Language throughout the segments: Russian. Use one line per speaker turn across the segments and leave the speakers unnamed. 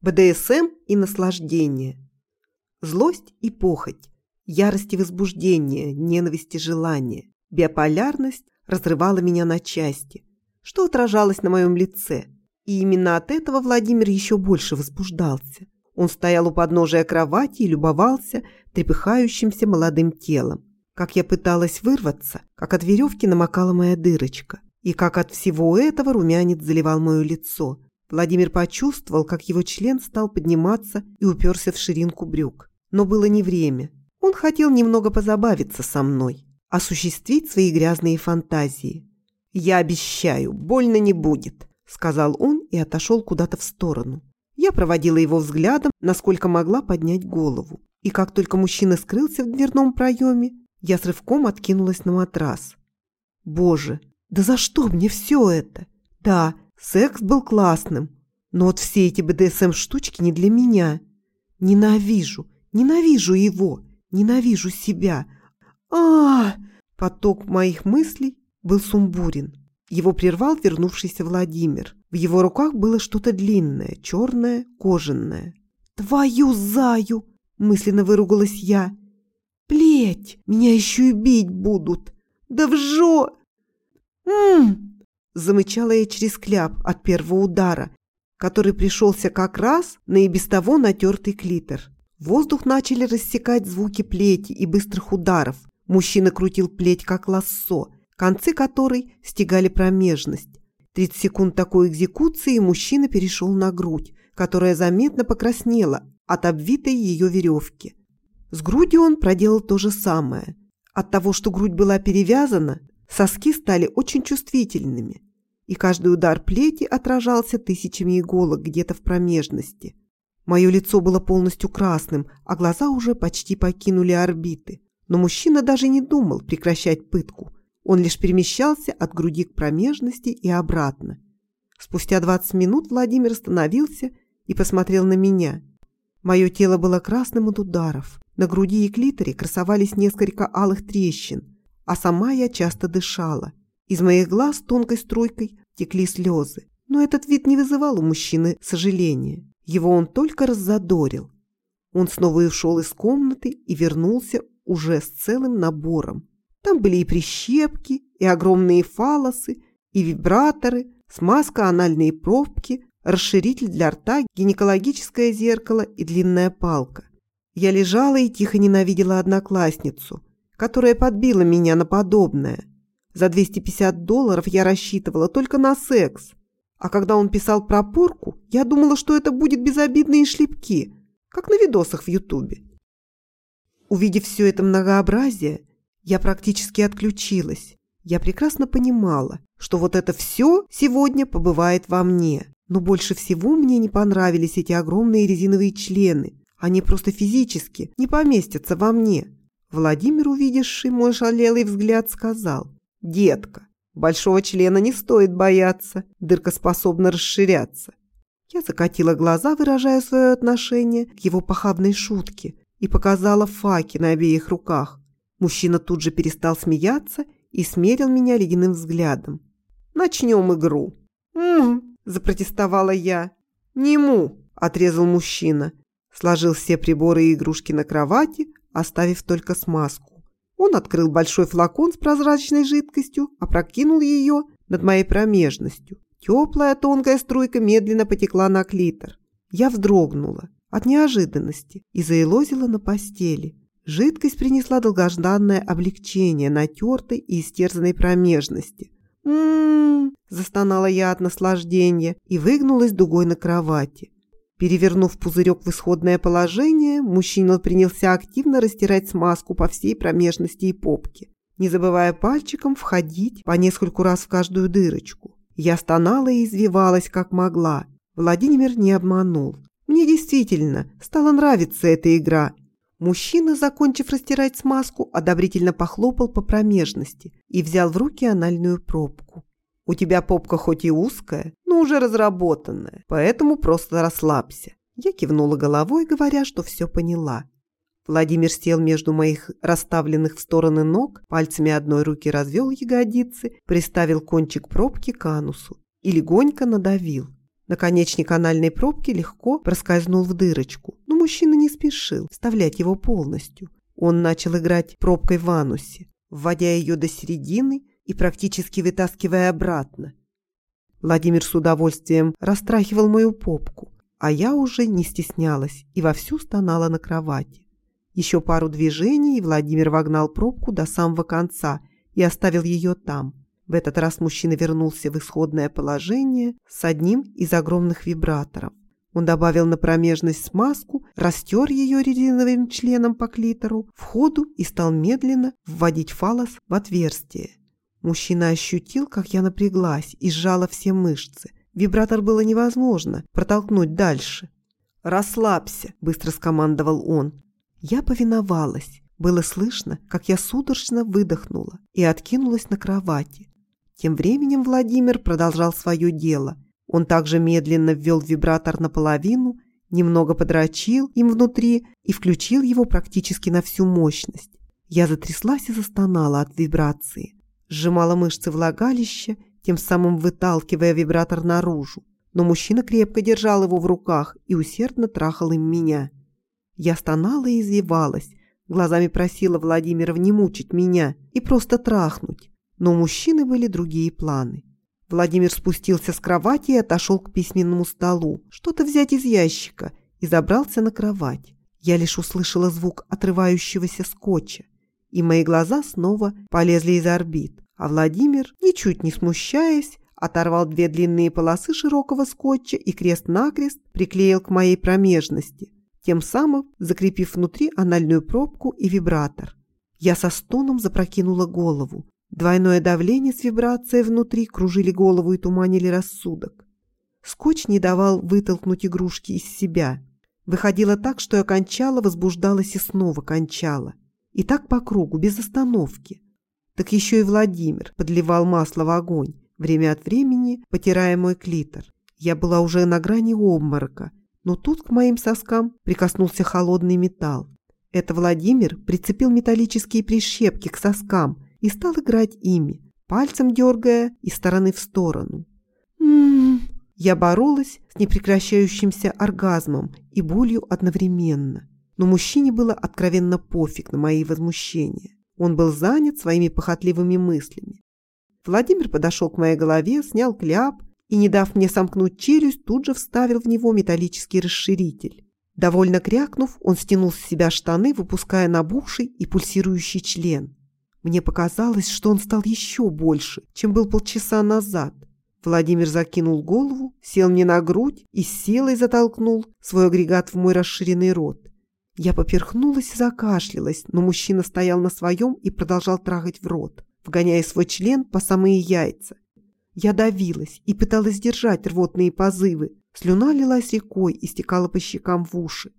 БДСМ и наслаждение. Злость и похоть. Ярость и возбуждение, ненависть и желание. Биополярность разрывала меня на части, что отражалось на моем лице. И именно от этого Владимир еще больше возбуждался. Он стоял у подножия кровати и любовался трепыхающимся молодым телом. Как я пыталась вырваться, как от веревки намокала моя дырочка, и как от всего этого румянец заливал мое лицо. Владимир почувствовал, как его член стал подниматься и уперся в ширинку брюк. Но было не время. Он хотел немного позабавиться со мной, осуществить свои грязные фантазии. «Я обещаю, больно не будет», — сказал он и отошел куда-то в сторону. Я проводила его взглядом, насколько могла поднять голову. И как только мужчина скрылся в дверном проеме, я с рывком откинулась на матрас. Боже, да за что мне все это? Да, секс был классным, но вот все эти БДСМ-штучки не для меня. Ненавижу, ненавижу его, ненавижу себя. а, -а, -а Поток моих мыслей был сумбурен. Его прервал вернувшийся Владимир. В его руках было что-то длинное, черное, кожаное. «Твою заю!» – мысленно выругалась я. «Плеть! Меня еще и бить будут! Да вжо!» «М-м-м!» Замычала я через кляп от первого удара, который пришелся как раз на и без того натертый клитор. Воздух начали рассекать звуки плети и быстрых ударов. Мужчина крутил плеть как лассо, концы которой стегали промежность. 30 секунд такой экзекуции, мужчина перешел на грудь, которая заметно покраснела от обвитой ее веревки. С грудью он проделал то же самое. От того, что грудь была перевязана, соски стали очень чувствительными, и каждый удар плети отражался тысячами иголок где-то в промежности. Мое лицо было полностью красным, а глаза уже почти покинули орбиты. Но мужчина даже не думал прекращать пытку – он лишь перемещался от груди к промежности и обратно. Спустя 20 минут Владимир остановился и посмотрел на меня. Мое тело было красным от ударов. На груди и клиторе красовались несколько алых трещин, а сама я часто дышала. Из моих глаз тонкой струйкой текли слезы. Но этот вид не вызывал у мужчины сожаления. Его он только раззадорил. Он снова ушел из комнаты и вернулся уже с целым набором. Там были и прищепки, и огромные фалосы, и вибраторы, смазка, анальные пробки, расширитель для рта, гинекологическое зеркало и длинная палка. Я лежала и тихо ненавидела одноклассницу, которая подбила меня на подобное. За 250 долларов я рассчитывала только на секс. А когда он писал про порку, я думала, что это будет безобидные шлепки, как на видосах в Ютубе. Увидев все это многообразие, я практически отключилась. Я прекрасно понимала, что вот это все сегодня побывает во мне. Но больше всего мне не понравились эти огромные резиновые члены. Они просто физически не поместятся во мне. Владимир, увидевший мой шалелый взгляд, сказал, «Детка, большого члена не стоит бояться, дырка способна расширяться». Я закатила глаза, выражая свое отношение к его похабной шутке, и показала факи на обеих руках. Мужчина тут же перестал смеяться и смерил меня ледяным взглядом. «Начнем игру». «М-м-м», запротестовала я. «Нему», – отрезал мужчина. Сложил все приборы и игрушки на кровати, оставив только смазку. Он открыл большой флакон с прозрачной жидкостью, опрокинул ее над моей промежностью. Теплая тонкая струйка медленно потекла на клитор. Я вздрогнула от неожиданности и заелозила на постели. Жидкость принесла долгожданное облегчение натертой и истерзанной промежности. «М-м-м!» – застонала я от наслаждения и выгнулась дугой на кровати. Перевернув пузырек в исходное положение, мужчина принялся активно растирать смазку по всей промежности и попке, не забывая пальчиком входить по нескольку раз в каждую дырочку. Я стонала и извивалась, как могла. Владимир не обманул. Мне действительно стала нравиться эта игра – Мужчина, закончив растирать смазку, одобрительно похлопал по промежности и взял в руки анальную пробку. «У тебя попка хоть и узкая, но уже разработанная, поэтому просто расслабься». Я кивнула головой, говоря, что все поняла. Владимир сел между моих расставленных в стороны ног, пальцами одной руки развел ягодицы, приставил кончик пробки к анусу и легонько надавил. Наконечник анальной пробки легко проскользнул в дырочку, но мужчина не спешил вставлять его полностью. Он начал играть пробкой в анусе, вводя ее до середины и практически вытаскивая обратно. Владимир с удовольствием растрахивал мою попку, а я уже не стеснялась и вовсю стонала на кровати. Еще пару движений, и Владимир вогнал пробку до самого конца и оставил ее там. В этот раз мужчина вернулся в исходное положение с одним из огромных вибраторов. Он добавил на промежность смазку, растер ее резиновым членом по клитору, в ходу и стал медленно вводить фалос в отверстие. Мужчина ощутил, как я напряглась и сжала все мышцы. Вибратор было невозможно протолкнуть дальше. «Расслабься», – быстро скомандовал он. Я повиновалась. Было слышно, как я судорожно выдохнула и откинулась на кровати. Тем временем Владимир продолжал свое дело. Он также медленно ввел вибратор наполовину, немного подрочил им внутри и включил его практически на всю мощность. Я затряслась и застонала от вибрации. Сжимала мышцы влагалища, тем самым выталкивая вибратор наружу. Но мужчина крепко держал его в руках и усердно трахал им меня. Я стонала и извивалась, глазами просила Владимира не мучить меня и просто трахнуть. Но у мужчины были другие планы. Владимир спустился с кровати и отошел к письменному столу, что-то взять из ящика, и забрался на кровать. Я лишь услышала звук отрывающегося скотча, и мои глаза снова полезли из орбит. А Владимир, ничуть не смущаясь, оторвал две длинные полосы широкого скотча и крест-накрест приклеил к моей промежности, тем самым закрепив внутри анальную пробку и вибратор. Я со стоном запрокинула голову, Двойное давление с вибрацией внутри кружили голову и туманили рассудок. Скотч не давал вытолкнуть игрушки из себя. Выходило так, что я кончала, возбуждалась и снова кончала. И так по кругу, без остановки. Так еще и Владимир подливал масло в огонь, время от времени потирая мой клитор. Я была уже на грани обморока, но тут к моим соскам прикоснулся холодный металл. Это Владимир прицепил металлические прищепки к соскам – и стал играть ими, пальцем дергая из стороны в сторону. М-м-м. Я боролась с непрекращающимся оргазмом и болью одновременно. Но мужчине было откровенно пофиг на мои возмущения. Он был занят своими похотливыми мыслями. Владимир подошел к моей голове, снял кляп и, не дав мне сомкнуть челюсть, тут же вставил в него металлический расширитель. Довольно крякнув, он стянул с себя штаны, выпуская набухший и пульсирующий член. Мне показалось, что он стал еще больше, чем был полчаса назад. Владимир закинул голову, сел мне на грудь и с силой затолкнул свой агрегат в мой расширенный рот. Я поперхнулась и закашлялась, но мужчина стоял на своем и продолжал трахать в рот, вгоняя свой член по самые яйца. Я давилась и пыталась держать рвотные позывы. Слюна лилась рекой и стекала по щекам в уши.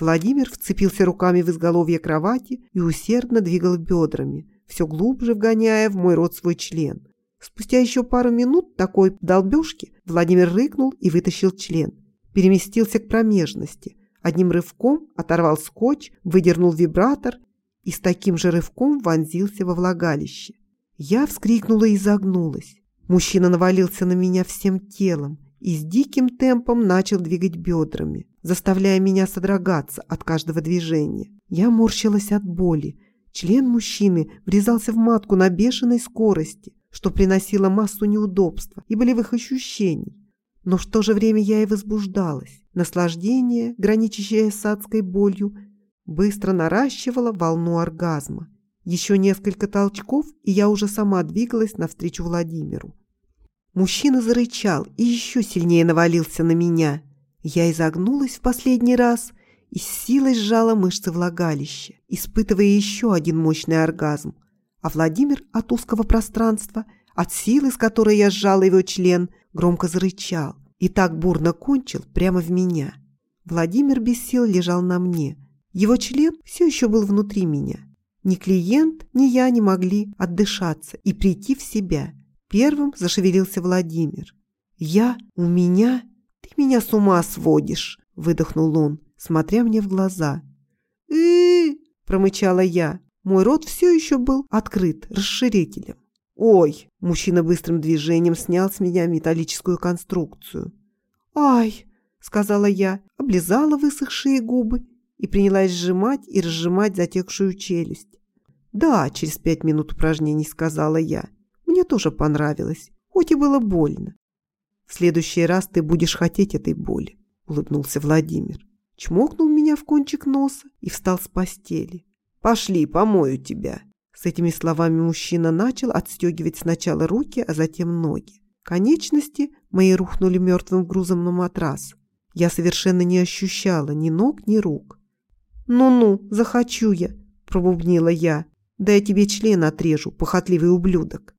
Владимир вцепился руками в изголовье кровати и усердно двигал бедрами, все глубже вгоняя в мой рот свой член. Спустя еще пару минут такой долбежки Владимир рыкнул и вытащил член. Переместился к промежности. Одним рывком оторвал скотч, выдернул вибратор и с таким же рывком вонзился во влагалище. Я вскрикнула и загнулась. Мужчина навалился на меня всем телом и с диким темпом начал двигать бедрами, заставляя меня содрогаться от каждого движения. Я морщилась от боли, Член мужчины врезался в матку на бешеной скорости, что приносило массу неудобства и болевых ощущений. Но в то же время я и возбуждалась. Наслаждение, граничащее с адской болью, быстро наращивало волну оргазма. Еще несколько толчков, и я уже сама двигалась навстречу Владимиру. Мужчина зарычал и еще сильнее навалился на меня. Я изогнулась в последний раз и с силой сжала мышцы влагалища, испытывая еще один мощный оргазм. А Владимир от узкого пространства, от силы, с которой я сжала его член, громко зарычал и так бурно кончил прямо в меня. Владимир без сил лежал на мне. Его член все еще был внутри меня. Ни клиент, ни я не могли отдышаться и прийти в себя. Первым зашевелился Владимир. «Я? У меня? Ты меня с ума сводишь!» – выдохнул он смотря мне в глаза. и промычала я. Мой рот все еще был открыт расширителем. «Ой!» – мужчина быстрым движением снял с меня металлическую конструкцию. «Ай!» – сказала я, облизала высохшие губы и принялась сжимать и разжимать затекшую челюсть. «Да, через пять минут упражнений», – сказала я. «Мне тоже понравилось, хоть и было больно». «В следующий раз ты будешь хотеть этой боли», – улыбнулся Владимир. Чмокнул меня в кончик носа и встал с постели. «Пошли, помою тебя». С этими словами мужчина начал отстегивать сначала руки, а затем ноги. Конечности мои рухнули мертвым грузом на матрас. Я совершенно не ощущала ни ног, ни рук. «Ну-ну, захочу я», – пробубнила я. «Да я тебе член отрежу, похотливый ублюдок».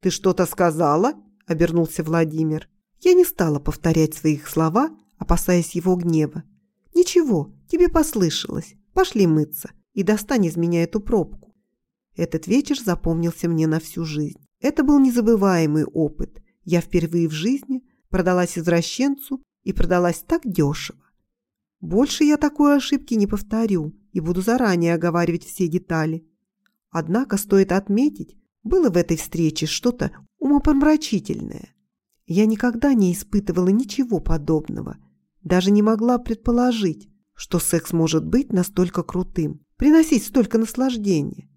«Ты что-то сказала?» – обернулся Владимир. Я не стала повторять своих слова, опасаясь его гнева. «Ничего, тебе послышалось. Пошли мыться и достань из меня эту пробку». Этот вечер запомнился мне на всю жизнь. Это был незабываемый опыт. Я впервые в жизни продалась извращенцу и продалась так дешево. Больше я такой ошибки не повторю и буду заранее оговаривать все детали. Однако стоит отметить, было в этой встрече что-то умопомрачительное. Я никогда не испытывала ничего подобного, даже не могла предположить, что секс может быть настолько крутым, приносить столько наслаждения.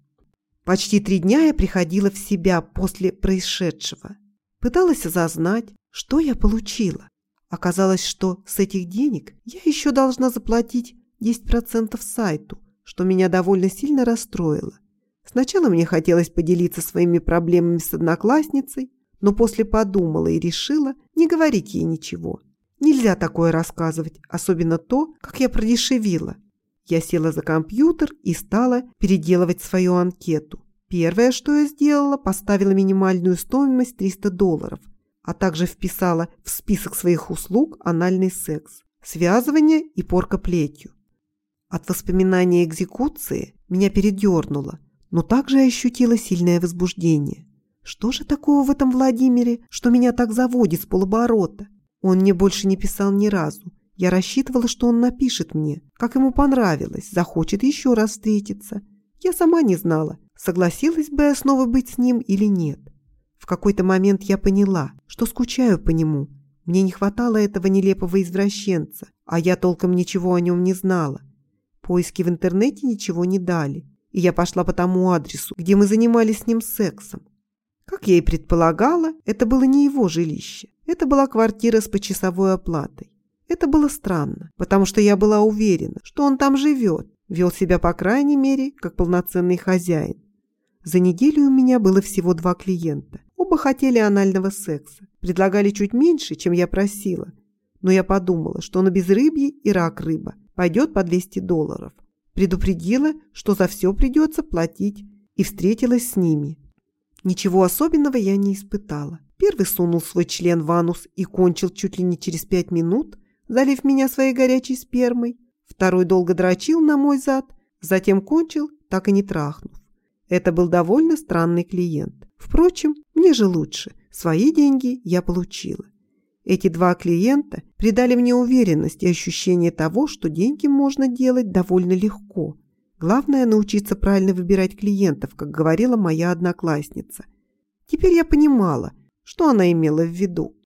Почти три дня я приходила в себя после происшедшего. Пыталась осознать, что я получила. Оказалось, что с этих денег я еще должна заплатить 10% сайту, что меня довольно сильно расстроило. Сначала мне хотелось поделиться своими проблемами с одноклассницей, но после подумала и решила не говорить ей ничего. Нельзя такое рассказывать, особенно то, как я продешевила. Я села за компьютер и стала переделывать свою анкету. Первое, что я сделала, поставила минимальную стоимость 300 долларов, а также вписала в список своих услуг анальный секс, связывание и порка плетью. От воспоминания экзекуции меня передернуло, но также ощутила сильное возбуждение. Что же такого в этом Владимире, что меня так заводит с полоборота? Он мне больше не писал ни разу. Я рассчитывала, что он напишет мне, как ему понравилось, захочет еще раз встретиться. Я сама не знала, согласилась бы я снова быть с ним или нет. В какой-то момент я поняла, что скучаю по нему. Мне не хватало этого нелепого извращенца, а я толком ничего о нем не знала. Поиски в интернете ничего не дали, и я пошла по тому адресу, где мы занимались с ним сексом. Как я и предполагала, это было не его жилище. Это была квартира с почасовой оплатой. Это было странно, потому что я была уверена, что он там живет, вел себя, по крайней мере, как полноценный хозяин. За неделю у меня было всего два клиента. Оба хотели анального секса. Предлагали чуть меньше, чем я просила. Но я подумала, что на безрыбье и рак рыба пойдет по 200 долларов. Предупредила, что за все придется платить, и встретилась с ними. Ничего особенного я не испытала. Первый сунул свой член в анус и кончил чуть ли не через пять минут, залив меня своей горячей спермой. Второй долго дрочил на мой зад, затем кончил, так и не трахнув. Это был довольно странный клиент. Впрочем, мне же лучше. Свои деньги я получила. Эти два клиента придали мне уверенность и ощущение того, что деньги можно делать довольно легко. Главное – научиться правильно выбирать клиентов, как говорила моя одноклассница. Теперь я понимала, что она имела в виду.